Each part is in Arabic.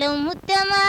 لو مت ما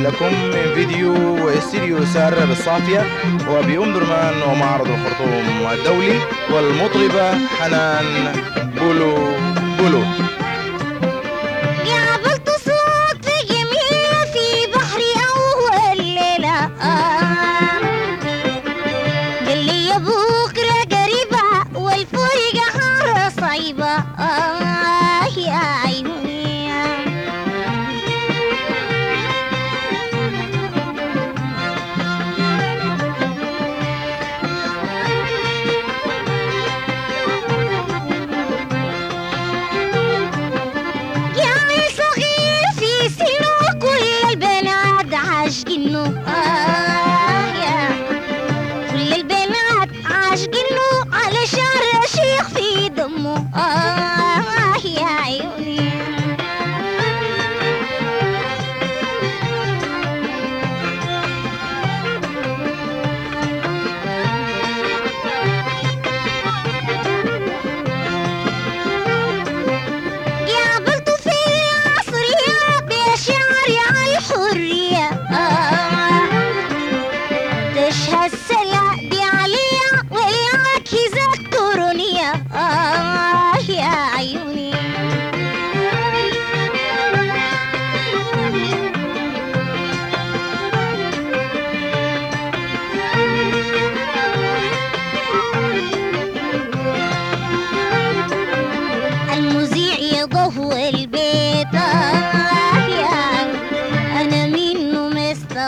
لكم من فيديو استديو سارة بالصافية. وبأم درمان ومعرض الخرطوم الدولي والمطربة حنان بولو بولو. no.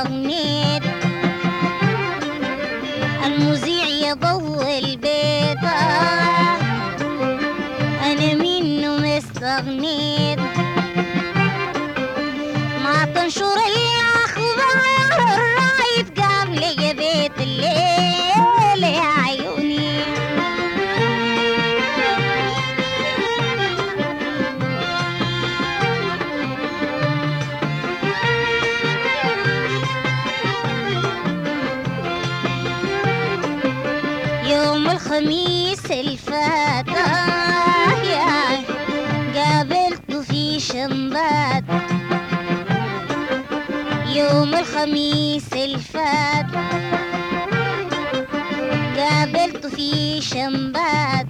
الأغنيت المذيع ضو البيت. أنا منه مستغنيت ما تنشر يوم الخميس الفات قابلته في شمبات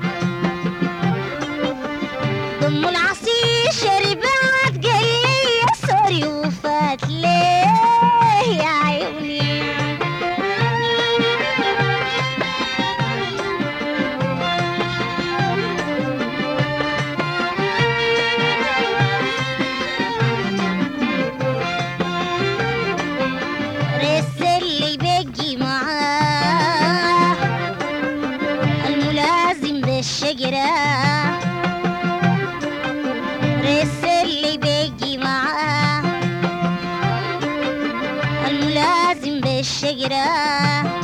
செய்கிறார்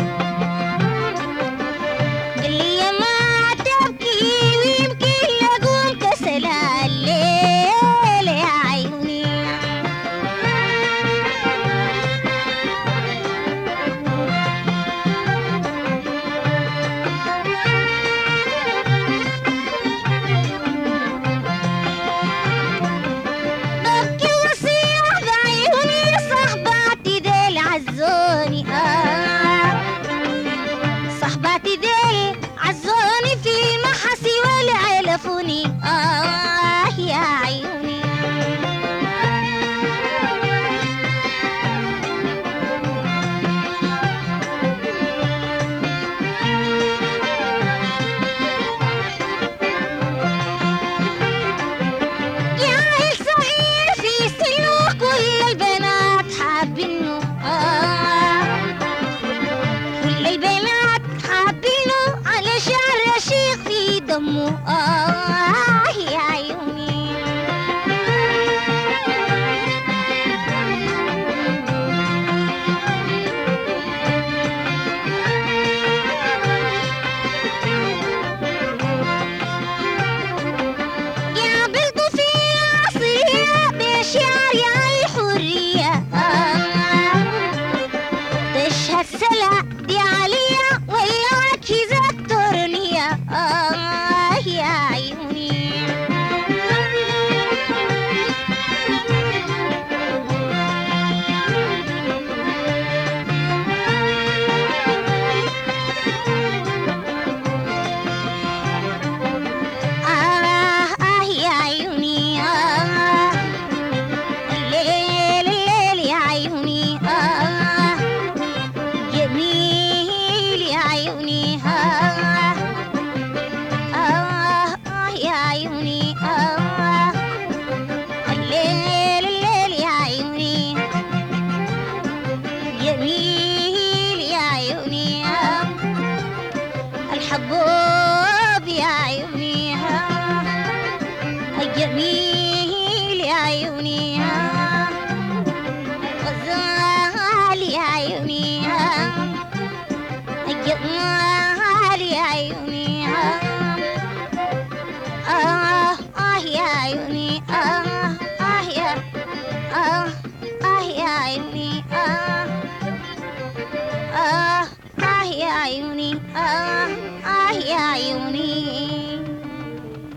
Yeah. need. آه آه يا عيوني